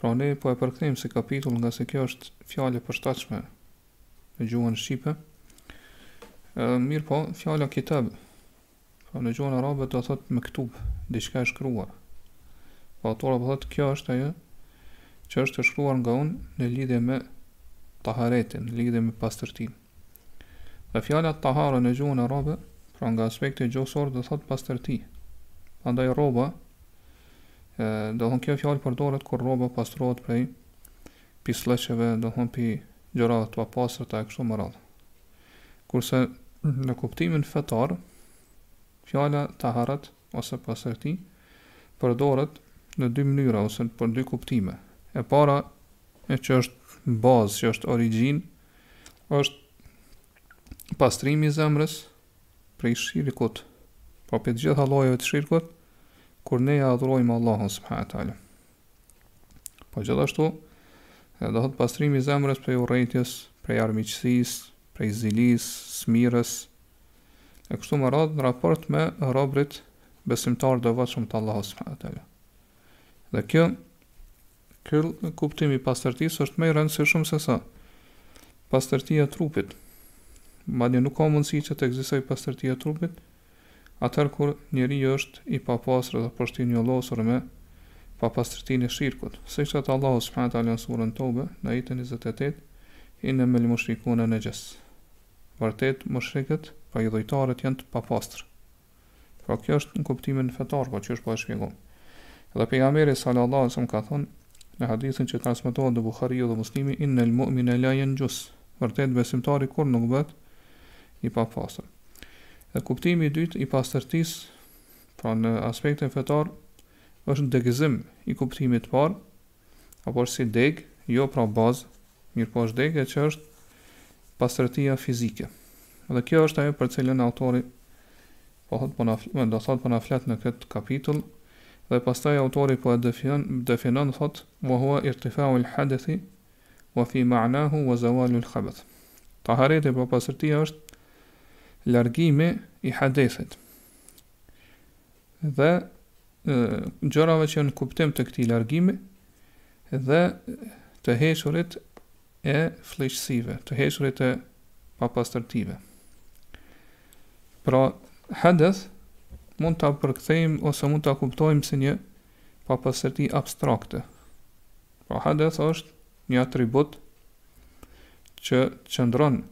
Pra ne po e përkthejmë si kapitull nga se kjo është fjalë e përshtatshme në gjuhën shqipe. Ë mirëpo, fjala kitab pra në gjuhën arabe do thot mektub, diçka e shkruar. Po autori po thot kjo është ajo që është e shkruar nga unë në lidhje me taharetin, në lidhje me pastërtinë. Dhe fjala tahara në gjuhën arabe, pra nga aspekti gjuhësor do thot pastërti. Prandaj rroba ë do të thonë kjo fjalë përdoret kur rroba pastrohet prej pislleqeve, do të thonë prej gjërave të papastërta e kështu me radhë. Kurse në kuptimin fetar, fjala taharat ose pastërti përdoret në dy mënyra ose për dy kuptime. E para e që është bazë, që është origjinë është pastrimi i zemrës prej shirkut, pra prej të gjitha llojeve të shirkut, kur ne e adhurojmë Allahun subhanahu teala. Po gjithashtu, do të thotë pastrimi i zemrës prej urrejtjes, prej armiqësisë, prej zilisë, smirës, e kështu me radhë në raport me robrit besimtarë e devotshëm të Allahut subhanahu teala. Dhe kjo Ky kuptim i pastërtisë është më i rëndësishëm se sa pastërtia e trupit. Madje nuk ka mundësi që të ekzistojë pastërtia e trupit atëherë kur njeriu është i papastër dhe është i njollosur me papastërtinë e shirkut, siç thotë Allahu subhanahu wa taala në surën Tobe, në ajetin njëzet e tetë, Innemel mushrikune nexhes. Vërtet mushrikët, pra idhujtarët janë të papastër. Pra kjo është në kuptimin fetar, po që është po e shpjegom. Dhe pejgamberi sallallahu alaihi wasallam ka thënë në hadithin që transmetohet në Buhariu dhe Muslimi, "Innal mu'mina la yanjus." Vërtet besimtari kurrë nuk bëhet i papastër. Dhe kuptimi i dytë i pastërtisë, pra në aspektin fetar, është degëzim i kuptimit të parë, apo është si degë, jo pra bazë, mirëpo është degë e që është pastërtia fizike. Dhe kjo është ajo për cilën autori po thotë po na, do thotë po na flet në këtë kapitull dhe pastaj autori po e definon definon thotë wa huwa irtifa'u al-hadathi wa ma fi ma'nahu wa zawalu al-khabath. Tahareti apo pastërtia është largimi i hadethit dhe gjërave që janë në kuptim të këtij largimi dhe të hequrit e flliqësive, të hequrit e papastërtive. Pra, hadeth mund ta përkthejmë ose mund ta kuptojmë si një papastërti abstrakte. Pra, hadeth është një atribut që qëndron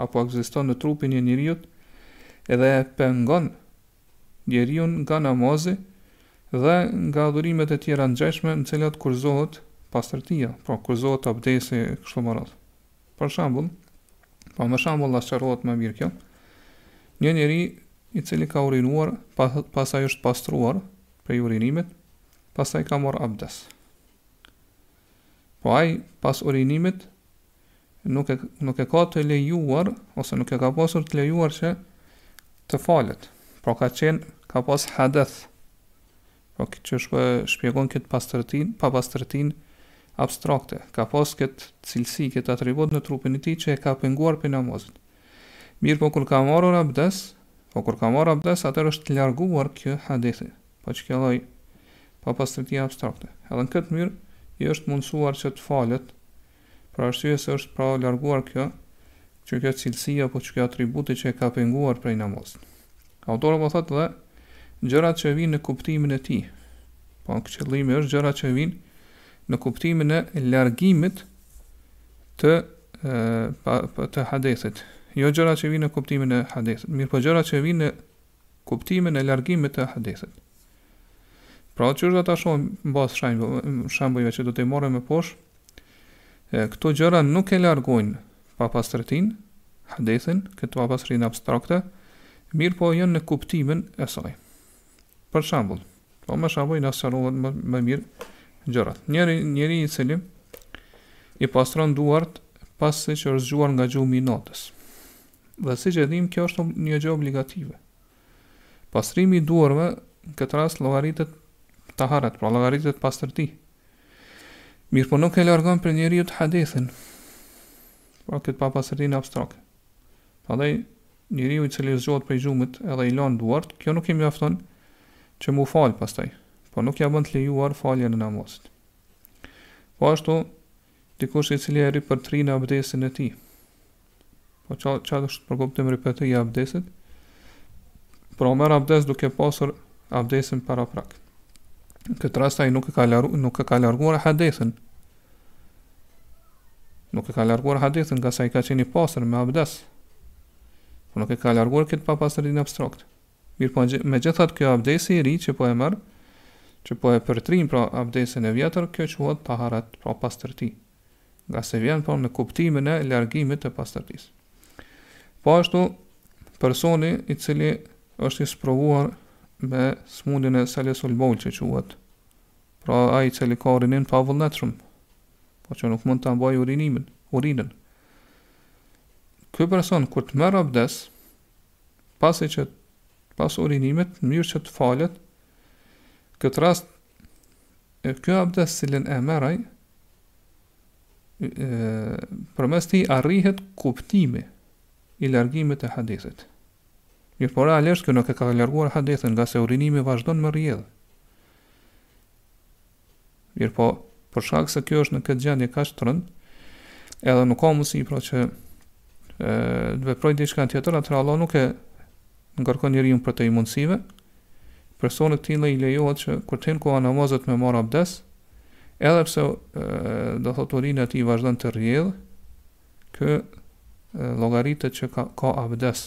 apo ekziston në trupin e njeriut edhe e pengon njeriun nga namazi dhe nga adhurimet e tjera ngjashme në cilat kushtëzohet pastërtia, pra kushtëzohet abdesi e kështu me radhë. Për shembull, po me shembull na sqarohet më mirë kjo, një njeri i cili ka urinuar, pastaj është pastruar prej urinimit, pastaj ka marrë abdes. Po ai pas urinimit nuk e nuk e ka të lejuar ose nuk e ka pasur të lejuar që të falet. Pra ka qenë ka pas hadith. Pra këtë e shpje, shpjegon këtë pastërtin, papastërtinë abstrakte. Ka pas këtë cilësi, këtë atribut në trupin e tij që e ka penguar prej namazit. Mirëpo kur ka marrë abdes, po kur ka marrë abdes, atëherë është larguar ky hadithi. Po ky lloj, papastërtia abstrakte. Edhe në këtë mënyrë, i është mundësuar që të falet, Për arsye se është pra larguar kjo, që kjo cilësi apo ky atributi që e ka penguar prej namazit. Autori po thotë dhe gjërat që vijnë në kuptimin e tij. Po qëllimi është gjërat që vijnë në kuptimin e largimit të të hadithit. Jo gjërat që vijnë në kuptimin e hadithit, mirëpo gjërat që vijnë në kuptimin e largimit të hadithit. Pra siç do ta shohim në bazë shembujve që do t'i marrim më poshtë, këto gjëra nuk e largojnë papastërtinë, hadithin, këtë papastërtinë abstrakte, mirëpo janë në kuptimin e saj. Për shembull, po me shembull na sqarohen më, më mirë gjërat. Njeri, njeri i cili i pastron duart pasi që është zgjuar nga gjumi i natës. Dhe siç e dimë, kjo është një gjë obligative. Pastrimi i duarve në këtë rast llogaritet taharet, pra llogaritet pastërti. Mirëpo nuk e largon prej njeriut hadithin, pra këtë papastërtinë abstrakte. Prandaj njeriu i cili zgjohet prej gjumit edhe i lan duart, kjo nuk i mjafton që me u fal pastaj, pra nuk ia bën të lejuar faljen e namazit. Po ashtu, Dikush i cili e ripërtërin abdesin e tij. Po ça ça përkupton ripërtëritja e abdesit? Pra merr abdes duke pasur abdesin paraprak. Këtë rast ai nuk e ka largu, nuk e ka larguar hadithin. Nuk e ka larguar hadithin ngase ai ka qenë i pastër me abdes. Pra nuk e ka larguar këtë papastërtinë abstrakte. Mirëpo megjithatë ky abdesi i ri që po e merr, që po e përtërin pra abdesin e vjetër, kjo quhet taharet, pra pastërti, ngase vjen pra në kuptimin e largimit të pastërtisë. Po ashtu personi i cili është i sprovuar me sëmundjen e selesul beul që quhet, pra ai i cili ka urinim pavullnetshëm, po që nuk mund ta mbajë urinimin, urinën. Ky person kur të merr abdes, pasi që pas urinimit, në mënyrë që të falet, këtë rast, ky abdes të cilin e merr ai, përmes tij arrihet kuptimi i largimit e hadithit. Mirëpo realisht kjo nuk e ka larguar hadithin ngase urinimi vazhdon me rrjedh. Mirëpo, për shkak se kjo është në këtë gjendje kaq të rëndë, edhe nuk ka mundësi pra që ë të veprojë diçka tjetër, atëherë Allahu nuk e ngarkon njeriun përtej mundësive. Personit të tillë i lejohet që kur të hyjë koha e namazit me marr abdes, edhe pse do thotë urina e tij vazhdon të rrjedhë, ky llogaritet që ka, ka abdes,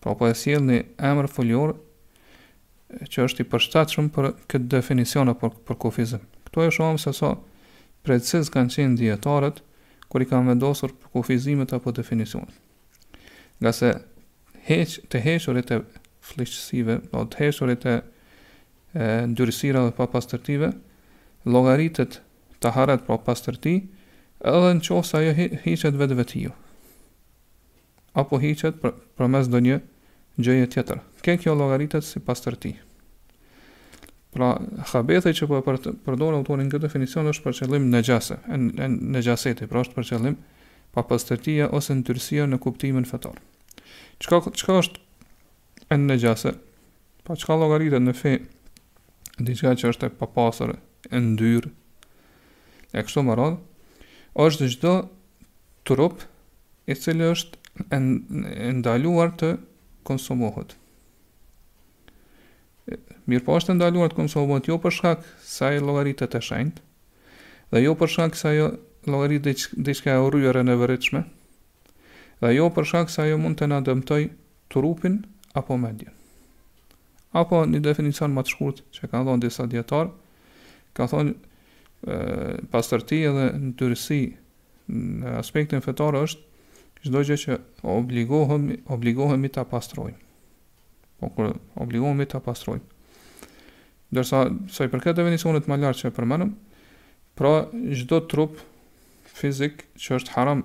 Pra po e sjell një emër foljor që është i përshtatshëm për këtë definicion apo përkufizim. Këtu e shohim se sa precizë kanë qenë dijetarët kur i kanë vendosur përkufizimet apo definicionet. Ngase heq, të hequrit e fëlliqësive, do të hequrit e ndyrësirave, papastërtive, llogaritet taharet apo pastërti, edhe në qoftë se ajo hiqet vetvetiu. apo hiqet përmes ndonjë gjëje tjetër. Edhe kjo llogaritet si pastërti. Pra, khabethi që po e përdor autori në këtë definicion është për qëllim nexhase, nexhaseti, pra është për qëllim papastërtia ose ndyrësia në kuptimin fetar. Çka çka është nexhase? Apo çka llogaritet në fe diçka që është e papastër, e ndyrë, e kështu me radhë, është çdo trup i cili është e ndaluar të konsumohet. Mirëpo është e ndaluar të konsumohet jo për shkak se ai llogaritet e shenjtë, dhe jo për shkak se ajo llogaritet diçka e urryer e neveritshme, dhe jo për shkak se ajo mund të na dëmtojë trupin apo mendjen. Apo një definicion më të shkurt që kanë dhënë disa dijetarë, kanë thonë pastërti edhe ndyrësi në aspektin fetar është çdo gjë që obligohemi obligohemi ta pastrojmë. Apo kur obligohemi ta pastrojmë. Ndërsa sa i përket definicionit më lart që e përmendëm, pra çdo trup fizik që është haram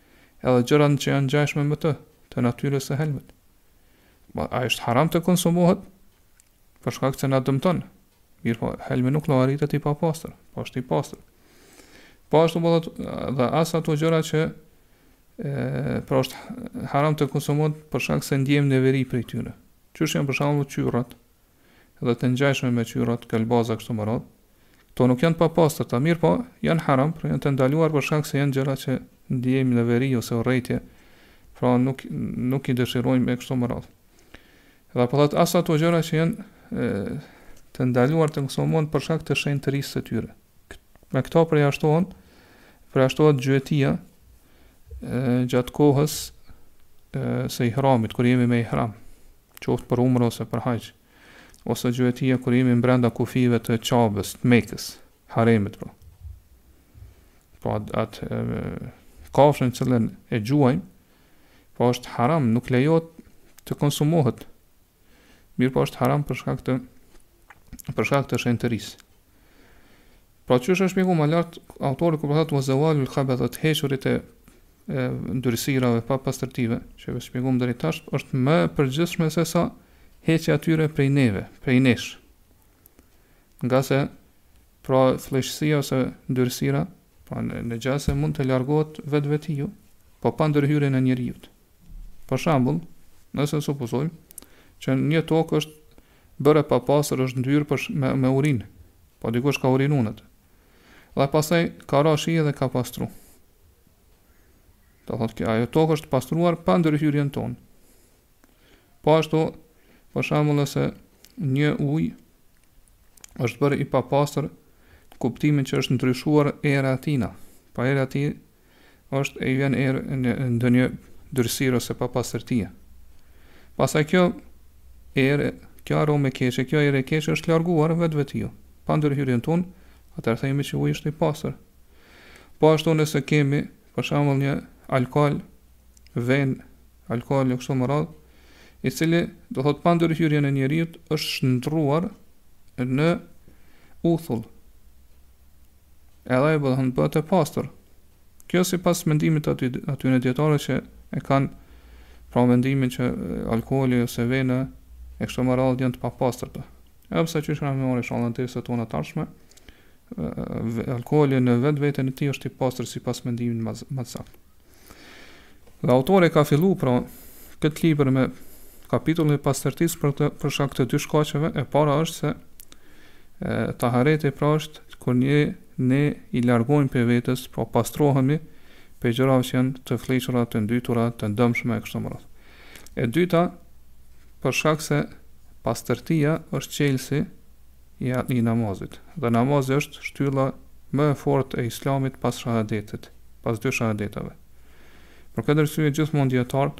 edhe gjërat që janë të ngjashme me të, të natyrës së helmit. Ma a është haram të konsumohet? Për shkak se na dëmton. Mirëpo, helmi nuk llogaritet i papastër, po është i pastër. Po ashtu po dhe as ato gjëra që e pra është haram të konsumohet për shkak se ndiejmë neveri prej tyre. Qysh janë për shembull qyrrat, dhe të ngjajshme me qyrat, kelbaza e kështu me radhë. Këto nuk janë të papastërta, mirëpo janë haram, pra janë të ndaluar për shkak se janë gjëra që ndiejmë neveri ose urrejtje, pra nuk nuk i dëshirojmë e kështu me radhë. Edhe po thotë as ato gjëra që janë e, të ndaluar të konsumohen për shkak të shenjtërisë së tyre. me këto përjashtohen përjashtohet gjuetia gjatë kohës së ihramit kur jemi me ihram qoftë për umrë ose për haxh ose gjuetia kur jemi brenda kufijve të Qabës të Mekës haremit pra po atë kafshën që ne e gjuajmë po është haram nuk lejohet të konsumohet mirëpo është haram për shkak të për shkak të shenjtërisë Pra qysh është shpjegu më lart, autori kur po thotë wazawalu al-khabath të hequrit e ndyrësirave papastërtive, që e shpjeguam deri tash, është më e përgjithshme se sa heqja atyre prej neve, prej nesh. Ngase pra flliqësia ose ndyrësira, pra në, në gjase mund të largohet vetvetiu, po pa ndërhyrjen e njeriut. Për shembull, nëse supozojmë, që një tokë është Bërë e papastër është ndyrë për me me urinë, po dikush ka urinu në të. Dhe pastaj ka ra shi edhe ka pastru. Do thotë që ajo tokë është pastruar pa ndërhyrjen tonë. Po ashtu, për shembull nëse një ujë është bërë i papastër, kuptimin që është ndryshuar era e tina. Pra era e tij është i vjen erë e ndonjë ndyrësire ose papastërtie. Pastaj kjo erë, kjo aromë e keqe, kjo erë e keqe është larguar vetvetiu. Pa ndërhyrjen tonë, atëherë themi që uji është i pastër. Po ashtu nëse kemi, për shembull një alkohol, venë, alkohol e kështu me radhë, i cili do thotë pa ndërhyrjen e njeriut është shndërruar në uthull. edhe ajo bëhet bëhet e pastër. Kjo sipas mendimit të atyre atyre dijetarëve që e kanë pra mendimin që alkoholi ose vena e kështu me radhë janë të papastërta. Edhe pse qysh kena me marrë inshallah në derset tona të ardhshme, alkoholi në vetveten e tij është i pastër sipas mendimit më të saktë. Dhe autori ka fillu pra këtë libër me kapitullin e pastërtisë për, të, për shkak të dy shkaqeve, e para është se e, tahareti pra është kur një ne i largojmë prej vetes, pra pastrohemi prej gjërave që janë të flliqura, të ndytura, të dëmshme e kështu me radhë. E dyta, për shkak se pastërtia është çelësi i namazit, dhe namazi është shtylla më e fortë e Islamit pas shahadetit, pas dy shahadeteve. Për këtë arsye gjithmonë dijetarët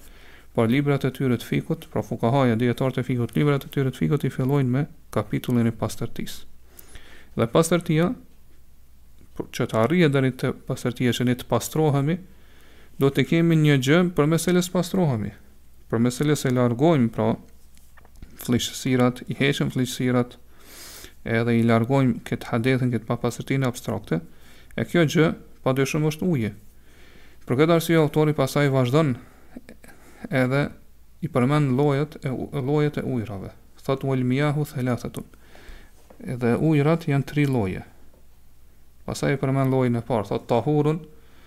pra librat e tyre të fikut, pra fukahaja, dijetarët e fikut, librat e tyre të fikut i fillojnë me kapitullin e pastërtisë. Dhe pastërtia që të arrihet deri te pastërtia që ne të pastrohemi, duhet të kemi një gjë përmes së cilës pastrohemi. Përmes së cilës e largojmë pra flliqësirat, i heqim flliqësirat edhe i largojmë këtë hadethin, këtë papastërtinë abstrakte, e kjo gjë pa dyshim është uji. Për këtë arsye autori pastaj vazhdon edhe i përmend llojet e llojet e ujrave. Thotë wal miyahu thalathatun. Edhe ujrat janë tri lloje. Pastaj i përmend llojin e parë, thotë tahurun,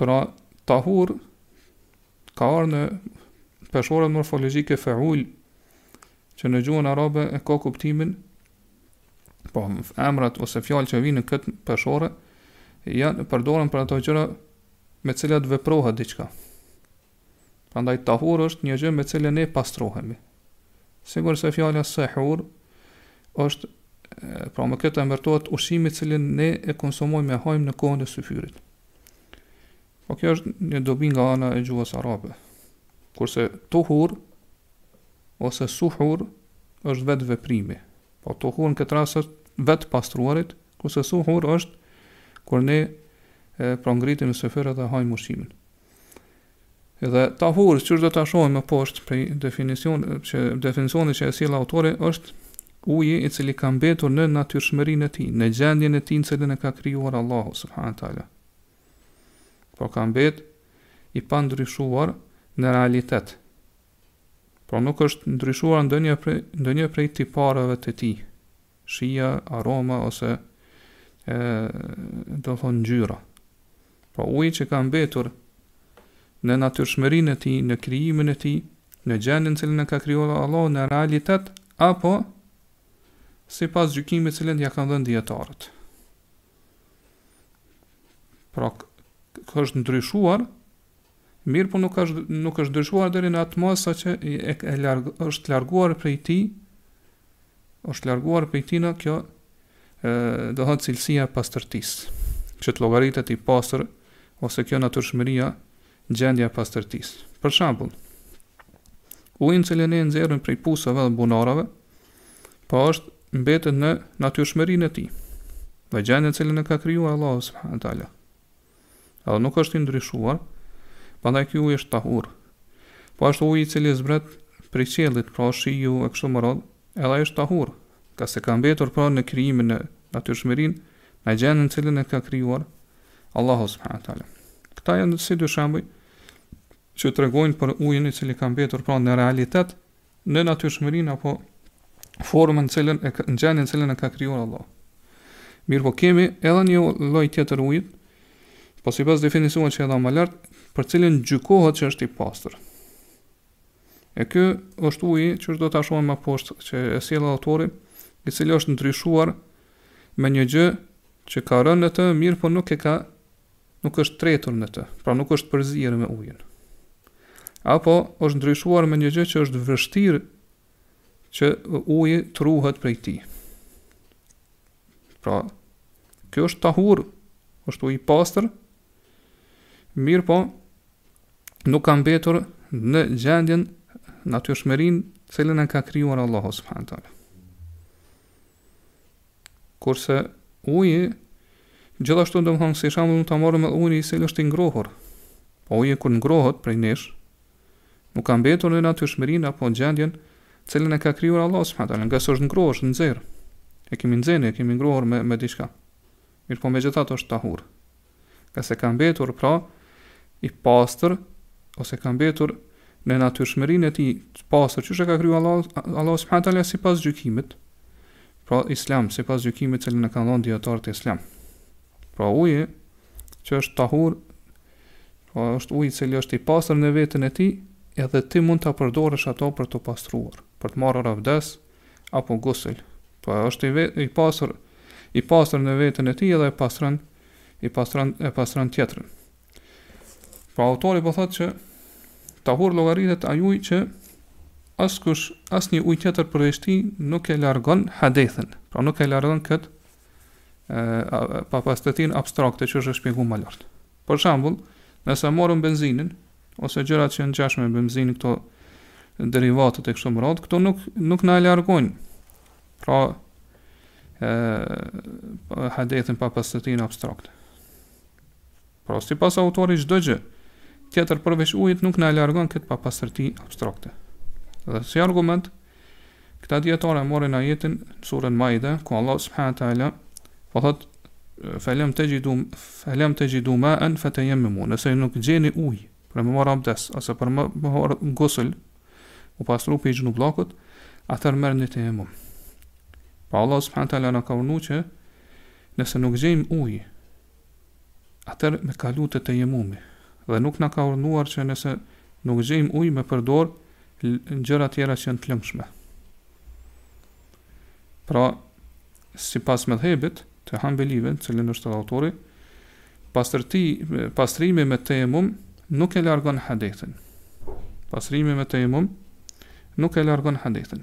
Pra, tahur ka ardhur në peshoren morfologjike faul, që në gjuhën arabe e ka kuptimin, po, emrat ose fjalët që vijnë në këtë peshore, janë përdoren për ato gjëra me të cilat veprohet diçka. Prandaj tahur është një gjë me të cilën ne pastrohemi. Sikurse fjala sehur është pra me këtë emërtohet ushqimi të cilin ne e konsumojmë e hajmë në kohën e syfyrit. Po kjo është një dobi nga ana e gjuhës arabe. Kurse tuhur ose suhur është vetë veprimi. Po tuhur në këtë rast është vetë të pastruarit, kurse suhur është kur ne pra ngrihemi në syfyr dhe hajmë ushqimin. Dhe tahur, që është do ta shohim më poshtë prej definicionit, prej definicionit që e sjell autori është uji i cili ka mbetur në natyrshmërinë e tij, në gjendjen e tij në të cilën e ka krijuar Allahu subhanahu teala. Po ka mbet i pandryshuar në realitet. Po nuk është ndryshuar ndonjë prej ndonjë prej tipareve të tij. Shija, aroma ose ë do të thotë ngjyra. Pra uji që ka mbetur në natyrshmërinë e tij, në krijimin e tij, në gjendjen në të cilën e ka krijuar Allahu në realitet apo sipas gjykimit të cilin ia kanë dhënë dijetarët. Pra që është ndryshuar mirëpo nuk është nuk është ndryshuar deri në atë masë saqë e, e larg, është larguar prej tij është larguar prej tij kjo ë do thotë cilësia e pastërtisë që të llogaritet i pastër ose kjo natyrshmëria gjendja e pastërtisë për shembull ujin që ne nxjerrim prej pusave dhe bunarave po është mbetet në natyrshmërinë e tij dhe gjendjen që e ka krijuar Allahu subhanahu wa taala Edhe nuk është i ndryshuar, pandaj ky ujë është tahur. Po ashtu uji i cili zbret prej qiellit, pra shiu e kështu me radhë, edhe ai është tahur, ngase ka mbetur pra në krijimin e natyrshmërinë, në gjendjen në të cilën e ka krijuar Allahu subhanahu wa taala. Këta janë si dy shembuj që tregojnë për ujin i cili ka mbetur pra në realitet në natyrshmërinë apo formën në të cilën e në gjendjen në të cilën e ka krijuar Allahu. Mirëpo kemi edhe një lloj tjetër uji, po sipas definicionit që e dha më lart, për të cilin gjykohet që është i pastër. E ky është uji që do ta shohim më poshtë që e sjell autori, i cili është ndryshuar me një gjë që ka rënë në të, mirëpo nuk e ka nuk është tretur në të, pra nuk është përzier me ujin. Apo është ndryshuar me një gjë që është vështirë që uji të ruhet prej tij. Pra, kjo është tahur, është uji i pastër, mirëpo nuk ka mbetur në gjendjen natyrshmërinë të cilën e ka krijuar Allahu subhanahu taala Kurse uji gjithashtu domethënë si shembull mund ta marrim edhe ujin i cili është i ngrohur. Po uji kur ngrohet prej nesh, nuk ka mbetur në natyrshmërinë apo gjendjen të cilën e ka krijuar Allahu subhanahu wa taala, ngase është ngrohur, është nxehur. E kemi nxehur, e kemi ngrohur me me diçka. mirëpo megjithatë është tahur, ngase ka mbetur pra i pastër ose ka mbetur në natyrshmërinë e tij të pastër, qysh e ka kriju Allahu Allahu subhanahu teala sipas gjykimit, pra islam, sipas gjykimit që e kanë dhënë dijetarët islam. Pra uji që është tahur, pra është uji i cili është i pastër në veten e tij, edhe ti mund ta përdorësh atë për të pastruar, për të marrë abdes, apo gusl, pra është i ve, i pastër i pastër në veten e tij edhe e pastron i pastron e pastron tjetrën. Pra autori po thotë që tahur llogaritet ai ujë që askush asnjë ujë tjetër përveç tij nuk e largon hadethin, pra nuk e largon kët papastërtinë abstrakte që është shpjeguar më lart. Për shembull, nëse marrim benzinën, ose gjërat që janë ngjashme me benzinë këto derivatet e kështu me radhë, këto nuk nuk na e largojnë. Pra ë hadethin papastërtinë abstrakte. Pra sipas autorit çdo gjë tjetër përveç ujit nuk na e largon këtë papastërti abstrakte. Dhe si argument Këta dijetarë e marrin ajetin në surën Maide, ku Allahu subhanahu wa taala po thotë felem të gjidu felem të gjidu maen fe tejemmemu nëse ju nuk gjeni ujë për me marr abdes ose për me marr gusl u pastru prej xhunubllëkut atëherë merrni tejemum pra Allahu subhanahu wa taala na ka urdhnu që nëse nuk gjejmë ujë atëherë me kalu te tejemumi, dhe nuk na ka urdhënuar që nëse nuk gjejmë ujë me përdorë gjëra tjera që janë të lëngshme. Pra, sipas mëdhëbit të Hambelive, të cilin është edhe autori, pastrimi, pastrimi me tejemum nuk e largon hadithin. Pastrimi me tejemum nuk e largon hadithin.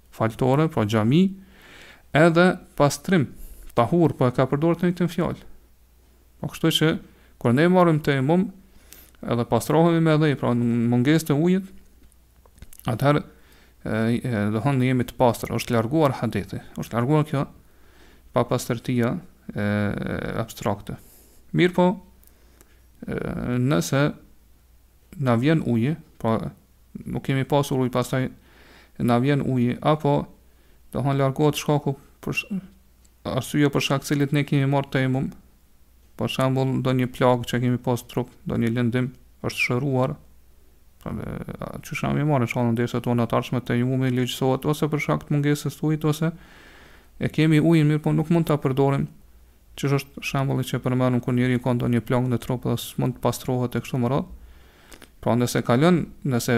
faltore, pra xhami, edhe pastrim, tahur, po e ka përdorë të njëjtën fjalë. Po kështu që kur ne marrim tejemum edhe pastrohemi me dhe, pra në mungesë të ujit, atëherë do të thonë jemi të pastër, është larguar hadithi, është larguar kjo papastërtia e abstrakte. Mirëpo, nëse na vjen uji, pra nuk kemi pasur ujë, pastaj na vjen uji, apo do thënë largohet shkaku për arsye për shkak të cilit ne kemi marrë tejemum, për shembull ndonjë plagë që kemi pas në trup, ndonjë lëndim, është shëruar, pra siç kemi me marrë inshallah në mësimet tona të ardhshme tejemumi ligjësohet, ose për shkak të mungesës të ujit, ose e kemi ujin, mirëpo nuk mund ta përdorim, Qysh është shembulli që përmendëm kur njeriu ka ndonjë plagë në trup dhe s'mund të pastrohet e kështu me radhë. Pra nëse kalon, nëse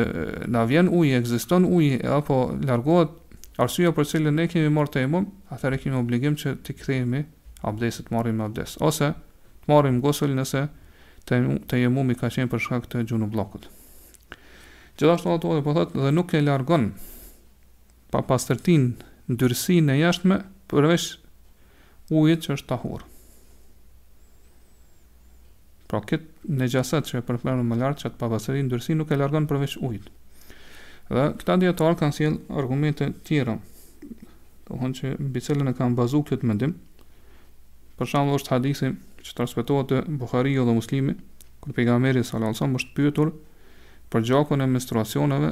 na vjen uji, ekziston uji apo largohet arsyeja për cilën ne kemi marrë tejemum, atëherë kemi obligim që të kthehemi abdesit të marrim abdes ose të marrim gusl nëse tejemumi ka qenë për shkak të xhunubllëkut. Gjithashtu autori po thotë dhe nuk e largon papastërtinë, ndyrësinë e jashtme përveç ujit që është tahur. Pra këtë nexhaset që e përmendëm më lart, që atë papastërtinë, ndyrësinë nuk e largon përveç ujit. Dhe këta dijetarë kanë sjell argumente të tjera. Do thënë që mbi cilën e kanë bazuar këtë mendim. Për shembull është hadithi që transmetohet te Buhariu dhe Muslimi, kur pejgamberi sallallahu alajhi wasallam është pyetur për gjakun e menstruacioneve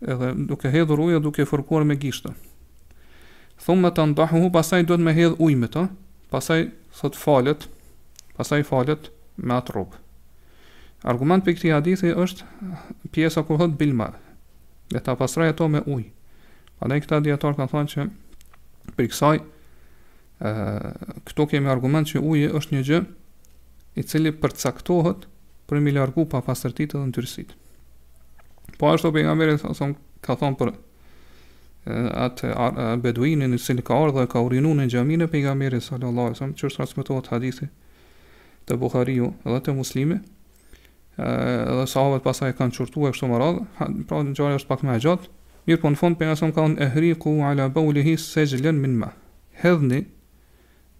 edhe duke hedhur ujë dhe duke fërkuar me gishta. Thumme tendahuhu, pasaj duhet me hedhë ujë me të, pasaj thot falet, pasaj falet me atë rrobë. Argument prej këtij hadithi është pjesa kur thot bilma, dhe ta pastroj ato me ujë. Andaj këta dijetarë kanë thënë që prej kësaj Ë këtu kemi argument që uji është një gjë i cili përcaktohet për mi largu papastërtitë dhe ndyrësitë. Po ashtu pejgamberi s.a.v.s. ka thënë për atë beduinin i cili ka ardhë dhe ka urinu në xhaminë e pejgamberit, sallallahu, që është transmetohet hadithi te Buhariu dhe te Muslimi, Ë dhe sahabët pasaj kanë qortuar kështu me radhë, pra ngjarja është pak më e gjatë. Mirëpo në fund pejgamberi ka thënë ehriku ala bawlihi sajlan min ma. Hedhni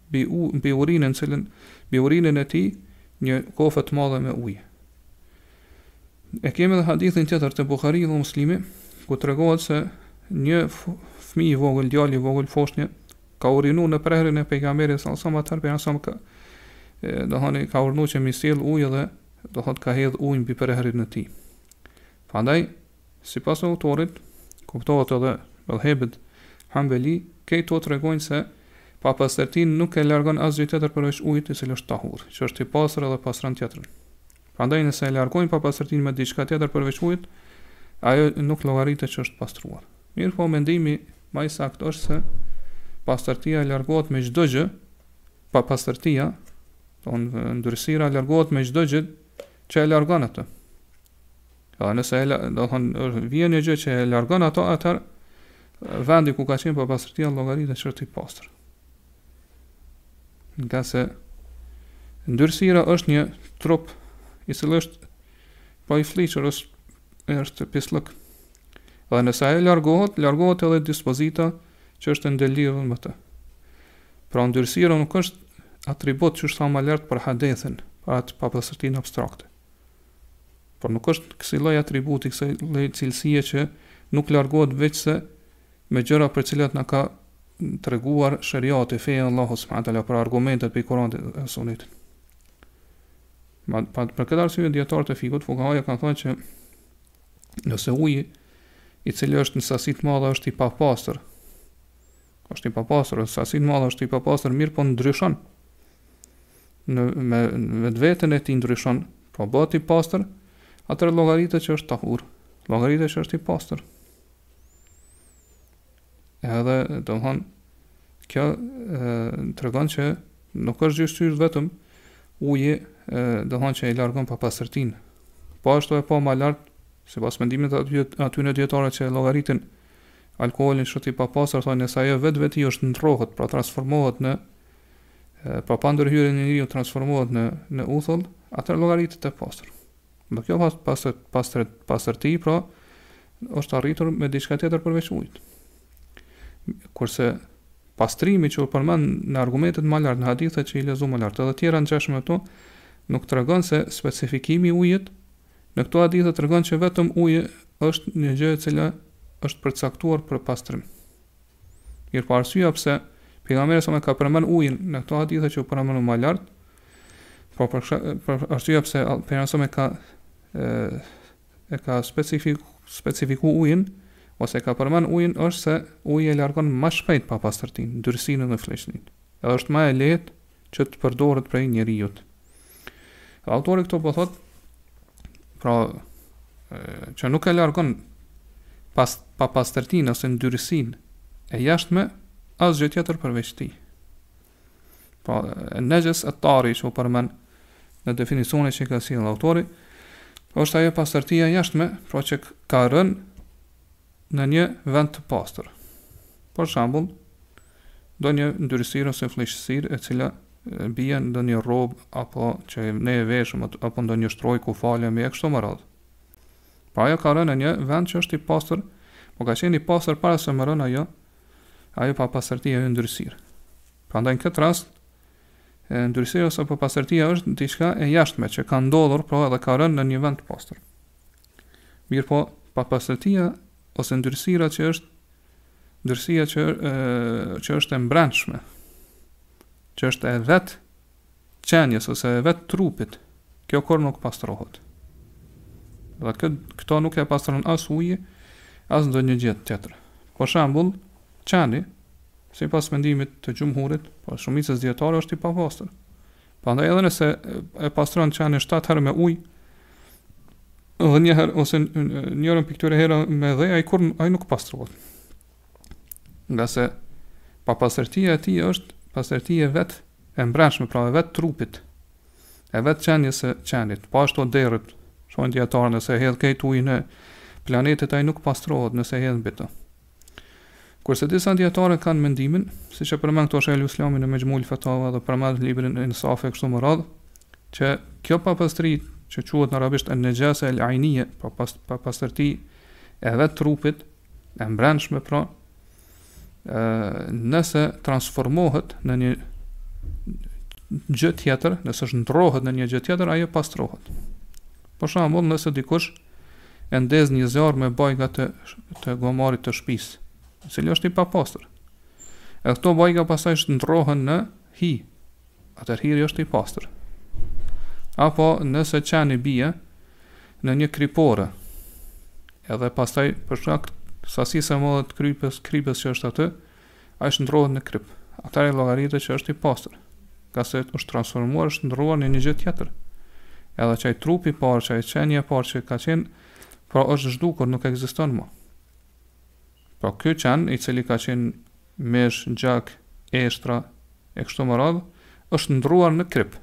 mbi u mbi urinën e cilën mbi urinën e tij një kofë të madhe me ujë. E kemi edhe hadithin tjetër te Buhariu dhe Muslimi, ku tregohet se një fëmijë i vogël, djalë i vogël foshnje, ka urinu në prehrin e pejgamberit sallallahu alajhi wasallam atëherë pejgamberi sallallahu alajhi wasallam ka domethënë ka urdhëru që m'i sjell ujë dhe domethënë ka hedh ujë mbi prehrin e tij prandaj sipas autorit kuptohet edhe medhhebit Hanbeli këto tregojnë se papastërtinë nuk e largon asgjë tjetër përveç ujit i cili është tahur që është i pastër edhe pastron tjetrën Prandaj nëse e largojnë papastërtinë me diçka tjetër përveç ujit, ajo nuk llogaritet që është pastruar. Mirëpo mendimi më i saktë është se pastërtia largohet me çdo gjë, papastërtia, domethënë ndyrësira largohet me çdo gjë që e largon atë. Pra nëse e domethënë vjen një gjë që e largon atë atëherë vendi ku ka qenë papastërtia llogaritet që është i pastër. Ngase ndyrësira është një trup i cili është pa po i fëlliqur, është, është pisllëk. Dhe nëse ajo largohet, largohet edhe dispozita që është ndërlidhur me të. Pra ndyrësira nuk është atribut siç thamë më lart për hadethin, pra atë papastërtinë abstrakte. Por nuk është kësi lloj atributi, kësi lloj cilësie që nuk largohet veçse me gjëra për të cilat na ka treguar sheriati, feja e Allahut subhanahu wa taala, pra argumentet prej Kuranit dhe Sunetit. Pa për këtë arsye dietarët e fikhut fukahatë kanë thënë që nëse uji i cili është në sasi të madhe është i papastër, është i papastër, në sasi të madhe është i papastër, mirëpo ndryshon. në me vetveten e tij ndryshon, pra bëhet i pastër, atëherë llogaritet që është tahur, llogaritet që është i pastër. Edhe domethënë kjo tregon që nuk është gjithsesi vetëm uji domethënë që e largon papastërtinë. Po ashtu edhe po më lart, sipas mendimit të atyre atyre dijetarëve që llogaritin alkoolin që është i papastër, thonë nëse ajo vetvetiu ndërrohet, pra transformohet në Pra pa ndërhyrjen e njeriut transformohet në në uthull, atëherë llogaritet e pastër. Dhe kjo pas pastër pastër pastërti, pra është arritur me diçka tjetër përveç ujit. Kurse pastrimi që u përmend në argumentet më lart në hadithe që i lexuam më lart, edhe të tjera ngjashme me to, nuk tregon se specifikimi i ujit në këto hadithe tregon që vetëm uji është një gjë e cila është përcaktuar për pastrim. Mirëpo arsyeja pse Pejgamberi s.a.v.s. e ka përmend ujin në këto hadithe që u përmendën më lart, po për, për arsyeja pse Pejgamberi s.a.v.s. e, e ka specifik, specifiku ujin ose e ka përmend ujin është se uji e largon ma shpejt papastërtinë, ndyrësinë dhe flliqësinë. Edhe është ma e lehtë që të përdoret prej njeriut. Dhe autori këtu po thotë, pra, që nuk e largon pas, papastërtinë ose ndyrësinë e jashtme, asgjë tjetër përveç tij. Pra, nexhaset tari që u përmen në definicione që i ka sjell autori, është ajo pastërtia e jashtme, pra që ka rënë në një vend të pastër. Për shembull, ndonjë ndyrësirë ose flliqësirë e cila bie në ndonjë rrobë apo që ne e veshëm apo ndonjë shtrojë ku falemi e kështu me radhë. Pra ajo ka rënë në një vend që është i pastër, po ka qenë i pastër para se me rënë ajo, ajo papastërti ajo ndyrësirë. Prandaj në këtë rast e ndyrësira ose papastërtia është diçka e jashtme që ka ndodhur, pra edhe ka rënë në një vend të pastër. Mirëpo, papastërtia ose ndyrësira që është ndyrësia që e, që është e mbrendshme, që është e vet qenies ose e vet trupit, kjo kurrë nuk pastrohet. Dhe kë, këtë nuk e pastron as uji, as ndonjë gjë tjetër. Për shembull, qeni, sipas mendimit të xhumhurit, po shumicës dijetarëve është i papastër. Prandaj edhe nëse e pastron qenin 7 herë me ujë, dhe një herë ose njërën prej këtyre herë me dhe, ai kurrë ai nuk pastrohet. Ngase papastërtia e tij është pastërtia vet e mbrendshme, pra e vet trupit, e vet qenies së qenit, pa po ashtu derri, thonë dijetarët nëse hedhë krejt ujin e planetit, ai nuk pastrohet nëse hedhë mbi të. Kurse disa dijetarë kanë mendimin, siç e përmend këtu Shejhul Islami në Mexhmu'ul Fatawa dhe përmend në librin Insaf e kështu me radhë, që kjo papastri që quhet në arabisht an-najasa al-'ayniyya, pra pas, papastërti e vet trupit, e mbrendshme pra, ë nëse transformohet në një gjë tjetër, nëse shndërrohet në një gjë tjetër, ajo pastrohet. Për shembull, nëse dikush E ndez një zjarr me bajga të gomarit të shpisë, i cili është i papastër. E këto bajga pastaj shndërrohen në hi. Atëherë hiri është i pastër. Apo nëse qeni bie në një kripore, edhe pastaj për shkak sasisë së madhe të kripës, kripës që është aty, Ai shndërrohet në kripë. Atëherë ai llogaritet që është i pastër, ngase është transformuar, është shndërruar në një gjë tjetër. Edhe që ai trup i parë, që ai qenie e parë që ka qenë, pra është zhdukur, nuk ekziston më. Pra ky qen, i cili ka qenë mish, gjak, eshtra, e kështu me radhë, është shndërruar në kripë.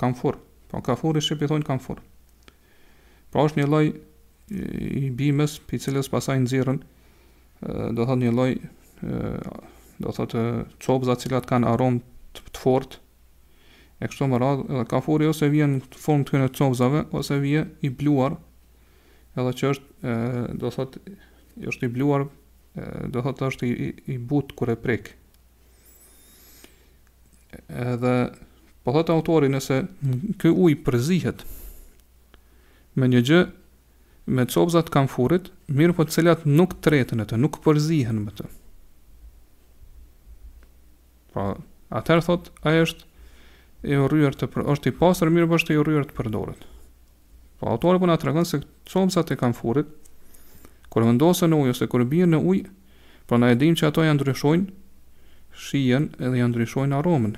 Kamfur. Po kafuri shqip i thonë kamfur. Pra është një lloj i bimës, prej cilës pasaj nxirren do thotë një lloj do thotë copëza të cilat kanë aromë të, të fortë. E kështu me radhë, edhe kafuri ose vjen në formë të këtyre copëzave ose vjen i bluar, edhe që është do thotë është i bluar, do thotë është i, i, i butë kur e prek. Edhe po thotë autori nëse ky ujë përzihet me një gjë me copëzat e kamfurit, mirëpo të cilat nuk treten në të, nuk përzihen me të. Pra, atëherë thotë, ai është i urryer të, është i pastër, mirëpo është i urryer të përdoret. Po autori po na tregon se copëzat e kamfurit kur vendosen në ujë ose kur bien në ujë, pra na e dimë që ato ia ndryshojnë shijen edhe ia ndryshojnë aromën.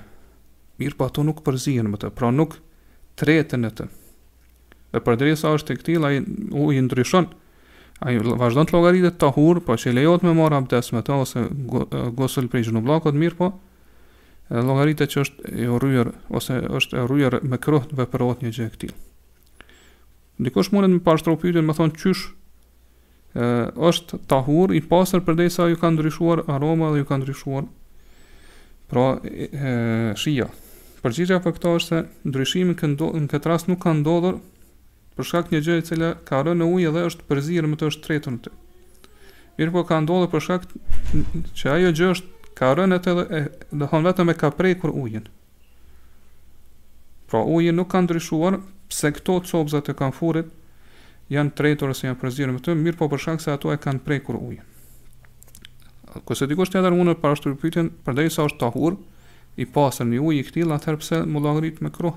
Mirëpo ato nuk përzihen me të, pra nuk treten në të. Dhe përderisa është e këtillë, ai ujë ndryshon, ai vazhdon të llogaritet tahur, po që lejohet me marrë abdes me të, ose gusël prej xhunubllëkut, mirëpo, Llogaritet që është e urryer ose është e urryer mekruh të veprohet një gjë e këtillë. Dikush mundet me parashtru pyetjen, me thonë qysh ë është tahur i pastër përderisa ju ka ndryshuar aroma dhe ju ka ndryshuar pra e, e, shija. Përgjigja për këto është se ndryshimi në këtë rast nuk ka ndodhur për shkak të një gjëje e cila ka rënë në ujë dhe është përzier me të është tretur në të. Mirëpo ka ndodhur për shkak që ajo gjë është ka rënë aty dhe domethënë vetëm e ka prekur ujin. Pra uji nuk ka ndryshuar pse këto copëza të kamfurit janë tretur ose janë përzier me të, mirëpo për shkak se ato e kanë prekur ujin. Kurse dikush tjetër mund të parashtrojë pyetjen, përderisa është tahur i pastër një ujë i këtillë, atëherë pse me e llogarit mekruh?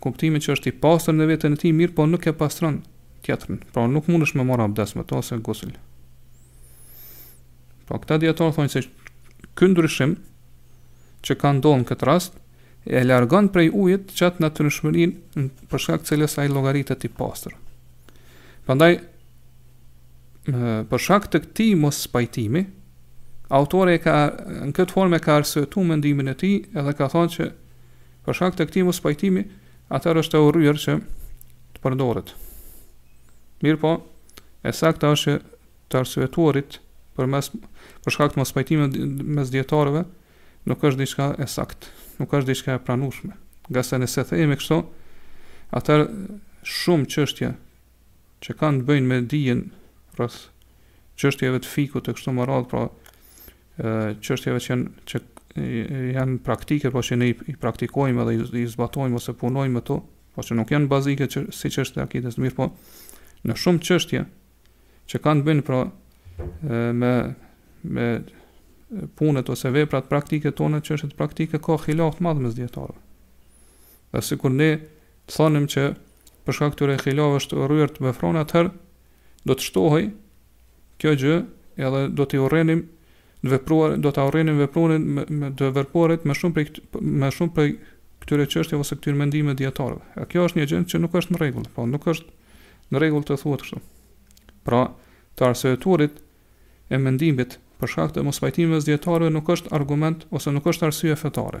kuptimin që është i pastër në veten e tij, mirëpo nuk e pastron tjetrën. Pra nuk mundesh me marrë abdes me të ose gusl. Po këta dijetarë thonë se ky ndryshim që ka ndodhur në këtë rast e largon prej ujit qat natyrshmërinë për shkak të cilës ai llogaritet i pastër. Prandaj Për shkak të këtij mospajtimi, autori ka në këtë formë ka arsyetuar mendimin e tij dhe ka thënë që për shkak të këtij mospajtimi, atëherë është e urryer që të përdoret. Mirëpo, e sakta është që të arsyetuarit përmes, për shkak të mospajtimit mes dijetarëve nuk është diçka e saktë, nuk është diçka e pranueshme. Ngase nëse themi kështu, atëherë shumë çështje që kanë të bëjnë me dijen rreth çështjeve të fikhut e kështu me radhë, pra çështjeve që janë që janë praktike, po që ne i praktikojmë edhe i zbatojmë ose punojmë me to, po që nuk janë bazike që si çështja e akidës, mirëpo në shumë çështje që kanë të bëjnë pra me me punët ose veprat praktike tona, çështjet praktike ka khilaf madh mes dijetarëve. Dhe sikur ne thonim që për shkak të këtyre khilafeve është e urryer të veprohet atëherë do të shtohej kjo gjë edhe do t'i urrenim të vepruar do ta urrenim veprimin me, me të vepruarit me shumë prej me shumë prej këtyre çështjeve ose këtyre mendimeve të dijetarëve. A kjo është një gjë që nuk është në rregull, po nuk është në rregull të thuhet kështu. Pra, të arsyetuarit e mendimit për shkak të mospajtimeve të dijetarëve nuk është argument ose nuk është arsye fetare.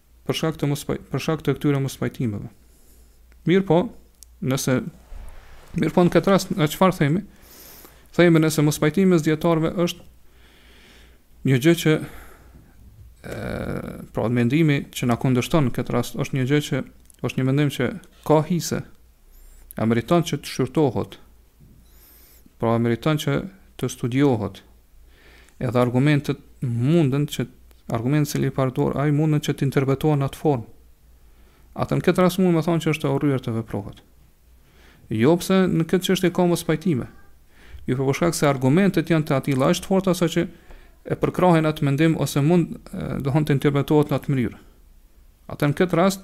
për shkak të mos për shkak të këtyre mospajtimeve. Mirëpo, nëse mirëpo në këtë rast çfarë themi? Themi nëse mospajtimi mes dijetarëve është një gjë që ë pra mendimi që na kundërshton në këtë rast është një gjë që është një mendim që ka hise. A meriton që të shqyrtohet Pra meriton që të studiohet. Edhe argumentet munden që argumentet që i përdor, a i munden që të interpretohen në atë formë. Atëherë në këtë rast mund me thonë që është e urryer të veprohet. Jo pse në këtë çështje ka mospajtime. Jo, por për shkak se argumentet janë të atij lloji të forta sa që e përkrahin atë mendim ose mundësojnë të interpretohet në atë mënyrë. Atëherë në këtë rast,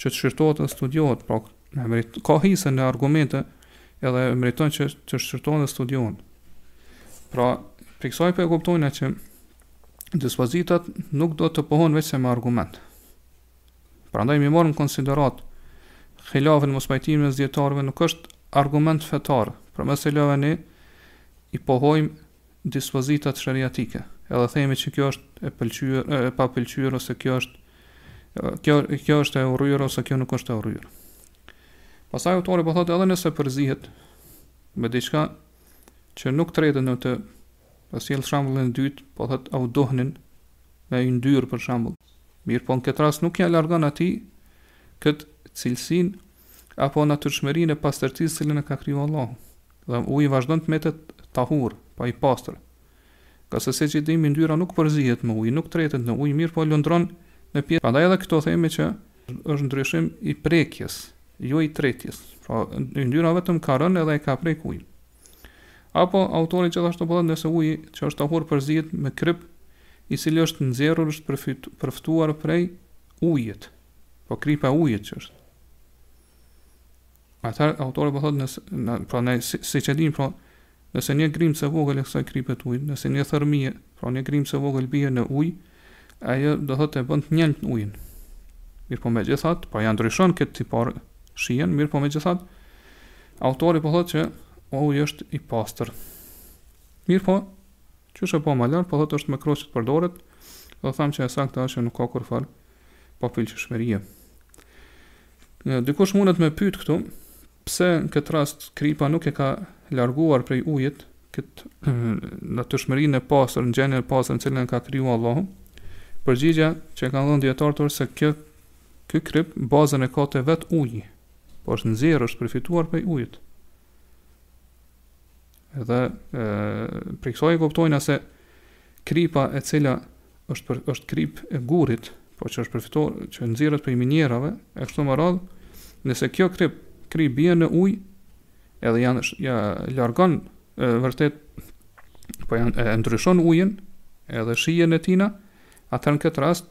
që të shqyrtohet dhe studiohet, pra e meriton, ka hise në argumente edhe e meriton që të shqyrtohen dhe studiohen. Pra, prej kësaj po e kuptojmë që dispozitat nuk do të pohohen veçse me argument. Prandaj me marrë në konsideratë khilafin, mospajtimin e dijetarëve nuk është argument fetar, përmes të cilave ne i pohojmë dispozitat sheriatike, edhe themi që kjo është e pëlqyer, e papëlqyer ose kjo është kjo kjo është e urryer ose kjo nuk është e urryer. Pastaj autori po thotë edhe nëse përzihet me diçka që nuk tretet në të po sjell shembullin e dytë, po thotë au duhnin me i ndyrë për shembull. Mirëpo në këtë rast nuk ia largon atij këtë cilësinë apo natyrshmërinë e pastërtisë cilën e ka krijuar Allahu. dhe uji vazhdon të mbetet tahur, pra i pastër. Ngase siç e dimë yndyra nuk përzihet me ujë, nuk tretet në ujë, mirëpo lundron në pjesë. Prandaj edhe këtu themi që është ndryshim i prekjes, jo i tretjes. Pra yndyra vetëm ka rënë edhe e ka prek ujin. Apo autori gjithashtu po thotë nëse uji që është tahur përzihet me krip, i cili është nxjerrë është përftuar prej ujit. Po kripa e ujit që është. Atëherë autori po thotë nëse në, pra ne si, siç e dimë pra nëse një grimcë e vogël e kësaj kripe të ujit, nëse një thërrmi, pra një grimcë e vogël bie në ujë, ajo do thotë e bën të njelmët ujin. Mirë po me gjithat, pra ia ndryshon këtë të parë shijen, mirëpo megjithatë, autori po thotë që ai ujë është i pastër. Mirëpo, qysh e pamë më lartë, po thotë është mekruh që të përdoret, dhe thamë që e sakta është që nuk ka kurrfarë, papëlqyeshmërie. Dikush mundet me pyt këtu, pse në këtë rast kripa nuk e ka larguar prej ujit këtë natyrshmërinë e pastër, në gjendjen e pastër në cilën e ka kriju Allahu, përgjigja që e kanë dhënë dijetarët se kjo, kjo krip bazën e ka te vetë uji, po është nxjerrë, është përftuar prej ujit. Dhe e, prej kësaj kuptojnë se kripa e cila është për, është krip e gurit, po që është përftuar që nxirret prej minierave, e kështu me radhë, nëse kjo krip krip bie në ujë, edhe ja ja largon e, vërtet po ja e, ndryshon ujin, edhe shijen e tina, atëherë në këtë rast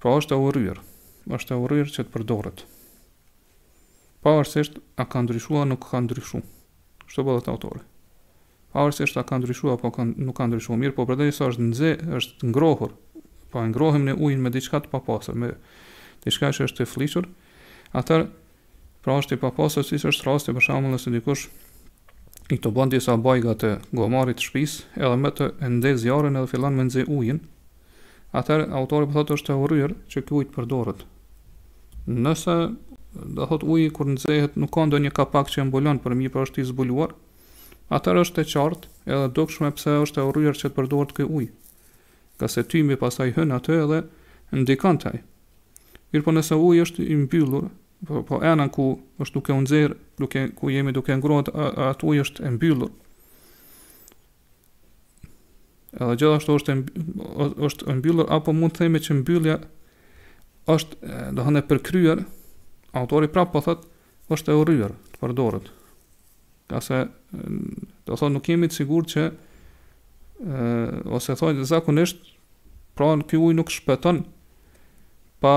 Pra është e urryer. Është e urryer që të përdoret. Pavarësisht a ka ndryshuar nuk ka ndryshu. Kështu po thotë autori. Pavarësisht a ka ndryshuar apo ka nuk ka ndryshuar mirëpo përderisa është nxe, është ngrohur. Po e ngrohim ne ujin me diçka të papastër, me diçka që është e flliqur, atë Pra është i papastër siç është rasti për shembull nëse dikush i tubon disa bajga të gomarit të shtëpisë, edhe me të e ndez zjarrin edhe fillon me nxe ujin, atëherë autori po thotë është e urryer që ky ujë të përdoret. Nëse do thot uji kur nxehet nuk ka ndonjë kapak që e mbulon përmbi, por është i zbuluar, atëherë është e qartë edhe e dukshme pse është e urryer që të përdoret ky ujë. Ngase tymi pastaj hyn aty edhe ndikon te ai. Mirëpo nëse uji është i mbyllur, po, po ena ku është duke u nxe, duke ku jemi duke ngrohur atë ujë është e mbyllur. Edhe gjithashtu është e është e mbyllur apo mund të themi që mbyllja është do të thotë e përkryer, autori prapë po thotë Është e urryer të përdoret. Ngase do thonë nuk jemi të sigurt që ë ose thonë zakonisht pra në ky ujë nuk shpëton pa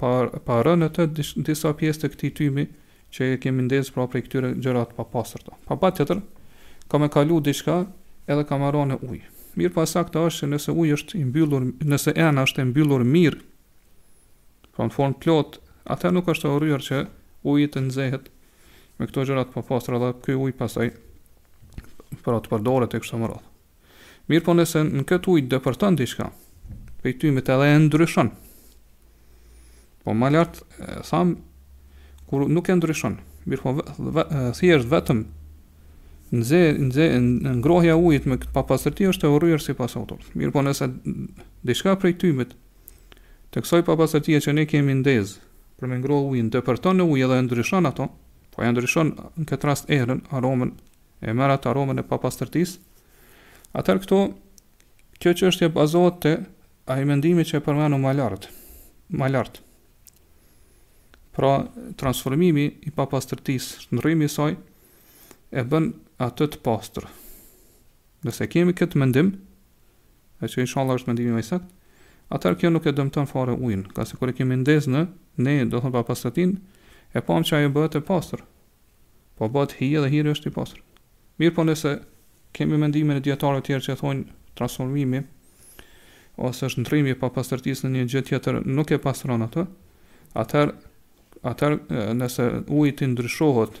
pa pa rënë në të disa pjesë të këtij tymi që e kemi ndezë pra prej këtyre gjërave të papastërta. Pa patjetër, ka me kalu diçka edhe ka me ra në ujë. Mirëpo e sakta është që nëse uji është i mbyllur, nëse ena është e mbyllur mirë, pra në formë të plotë, atëherë nuk është e urryer që uji të nxehet me këto gjëra të papastra dhe ky ujë pastaj pra të përdoret e kështu me radhë. Mirëpo nëse në këtë ujë depërton diçka, prej tymit edhe e ndryshon. Po më lart thamë kur nuk e ndryshon, mirëpo thjesht vetëm nxe nxe ngrohja e ujit me këtë papastërti është e urryer sipas autorit. Mirëpo nëse diçka prej tymit Të kësaj papastërtie që ne kemi ndezë për me ngrohë ujin, depërton në ujë edhe e ndryshon ato, po ia ndryshon në këtë rast erën, aromën, e merr atë aromën e papastërtisë, atëherë këto, kjo çështje bazohet te ai mendimi që e përmendëm më lart, më lart. Pra, transformimi i papastërtisë, shndërrimi i saj, e bën atë të pastër. Nëse e kemi këtë mendim, e që inshallah është mendimi më i saktë, atëherë kjo nuk e dëmton fare ujin, ngase kur e kemi ndezë në, ne, do thonë papastërtinë, e pamë që ajo bëhet e pastër, po bëhet hi dhe hiri është i pastër. Mirëpo nëse kemi mendimin e dietarëve të tjerë që thonë transformimi ose shndërrimi i papastërtisë në një gjë tjetër nuk e pastron atë, atëherë atëherë nëse uji të ndryshohet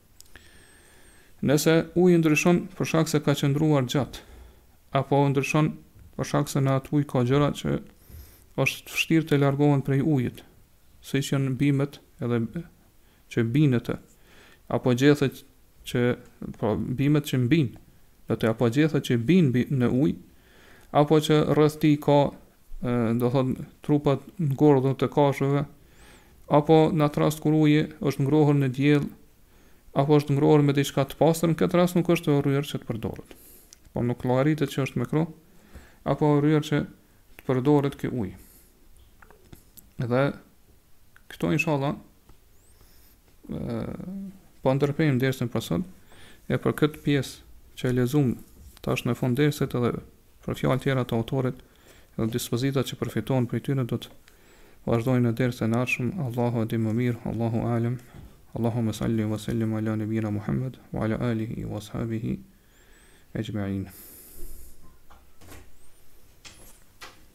Nëse uji ndryshon për shkak se ka qëndruar gjatë, apo ndryshon për shkak se në atë ujë ka gjëra që është vështirë të largohen prej ujit, siç janë bimët edhe që bijnë në të, apo gjethet që pra bimët që mbijnë në të apo gjethet që bijnë në ujë, apo që rreth tij ka do të thotë trupa të ngordhur të kafshëve apo në atë rast kur uji është ngrohur në diell apo është ngrohur me diçka të pastër, në këtë rast nuk është e urryer që të përdoret. Po nuk llogaritet që është mekruh apo e urryer që të përdoret ky ujë. Dhe këto inshallah po ndërprejmë dersin për sot, e për këtë pjesë që e lexum tash në fund dersit edhe për fjalët tjera të autorit edhe dispozitat që përfitohen prej tyre do të vazhdojmë në dersin e ardhshëm, Allahu e di më mirë, Allahu alem, Allahumme salli vë sallim ala nebijjina Muhammed, vë ala alihi vë sahbihi exhmein.